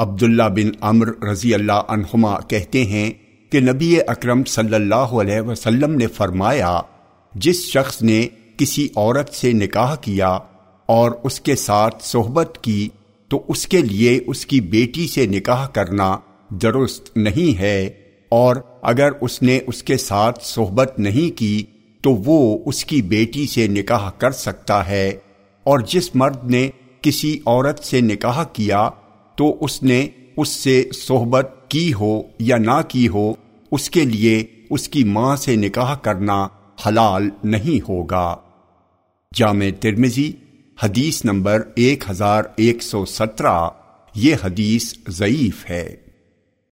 عبداللہ بن عمر رضی اللہ عنہما کہتے ہیں کہ نبی اکرم صلی اللہ علیہ وسلم نے فرمایا، جس شخص نے کسی عورت سے نکاح کیا اور اس کے ساتھ صحبت کی، تو اس کے لیے اس کی بیٹی سے نکاح کرنا درست نہیں ہے اور اگر اس نے اس کے ساتھ صحبت نہیں کی، تو وہ اس کی بیٹی سے نکاح کر سکتا ہے اور جس مرد نے کسی عورت سے نکاح کیا تو اس نے اس سے صحبت کی ہو یا نہ کی ہو، اس کے لیے اس کی ماں سے نکاح کرنا حلال نہیں ہوگا۔ جامع ترمزی حدیث نمبر ایک ہزار ایک سو سترہ، یہ حدیث ضعیف ہے۔